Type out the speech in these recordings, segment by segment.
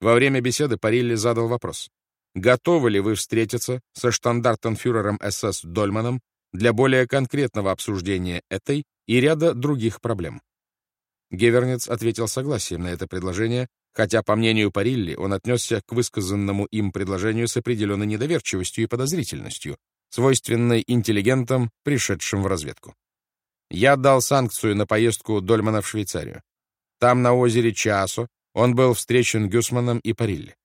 Во время беседы Парилли задал вопрос. Готовы ли вы встретиться со штандартенфюрером СС Дольманом для более конкретного обсуждения этой и ряда других проблем? Гевернец ответил согласием на это предложение, хотя, по мнению Парилли, он отнесся к высказанному им предложению с определенной недоверчивостью и подозрительностью, свойственной интеллигентам, пришедшим в разведку. Я дал санкцию на поездку Дольмана в Швейцарию. Там, на озере Чаосо, он был встречен Гюсманом и Парилли.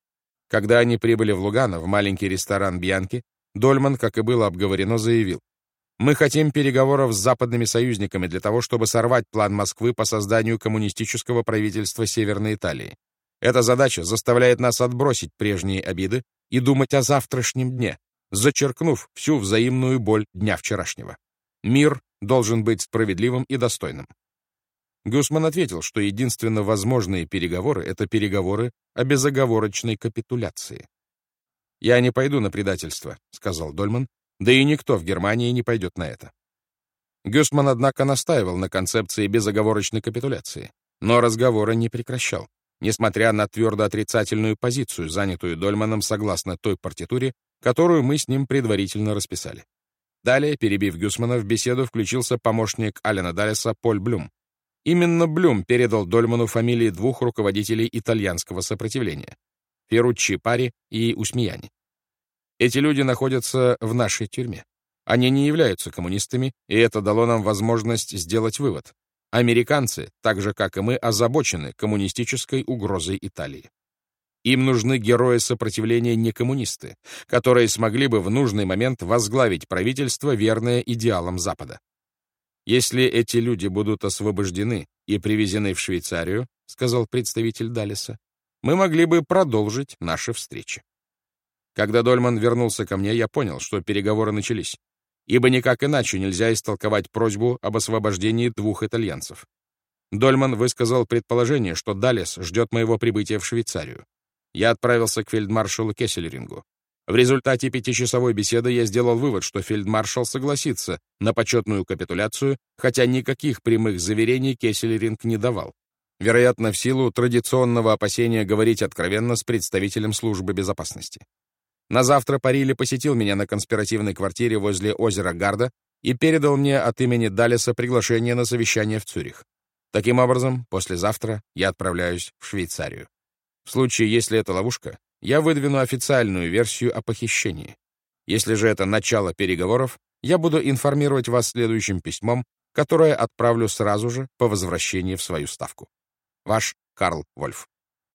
Когда они прибыли в Лугано, в маленький ресторан Бьянки, Дольман, как и было обговорено, заявил, «Мы хотим переговоров с западными союзниками для того, чтобы сорвать план Москвы по созданию коммунистического правительства Северной Италии. Эта задача заставляет нас отбросить прежние обиды и думать о завтрашнем дне, зачеркнув всю взаимную боль дня вчерашнего. Мир должен быть справедливым и достойным. Гусман ответил, что единственно возможные переговоры — это переговоры о безоговорочной капитуляции. «Я не пойду на предательство», — сказал Дольман, «да и никто в Германии не пойдет на это». Гюсман, однако, настаивал на концепции безоговорочной капитуляции, но разговоры не прекращал, несмотря на твердо отрицательную позицию, занятую Дольманом согласно той партитуре, которую мы с ним предварительно расписали. Далее, перебив Гюсмана, в беседу включился помощник Алена Даллеса Поль Блюм, Именно Блюм передал Дольману фамилии двух руководителей итальянского сопротивления — Ферруччи Пари и Усмияни. Эти люди находятся в нашей тюрьме. Они не являются коммунистами, и это дало нам возможность сделать вывод. Американцы, так же как и мы, озабочены коммунистической угрозой Италии. Им нужны герои сопротивления не коммунисты, которые смогли бы в нужный момент возглавить правительство, верное идеалам Запада. «Если эти люди будут освобождены и привезены в Швейцарию, — сказал представитель Далиса, — мы могли бы продолжить наши встречи». Когда Дольман вернулся ко мне, я понял, что переговоры начались, ибо никак иначе нельзя истолковать просьбу об освобождении двух итальянцев. Дольман высказал предположение, что Далес ждет моего прибытия в Швейцарию. Я отправился к фельдмаршалу Кессельрингу. В результате пятичасовой беседы я сделал вывод, что фельдмаршал согласится на почетную капитуляцию, хотя никаких прямых заверений Кессельринг не давал. Вероятно, в силу традиционного опасения говорить откровенно с представителем службы безопасности. На завтра Парили посетил меня на конспиративной квартире возле озера Гарда и передал мне от имени Далеса приглашение на совещание в Цюрих. Таким образом, послезавтра я отправляюсь в Швейцарию. В случае, если это ловушка, я выдвину официальную версию о похищении. Если же это начало переговоров, я буду информировать вас следующим письмом, которое отправлю сразу же по возвращении в свою ставку. Ваш Карл Вольф.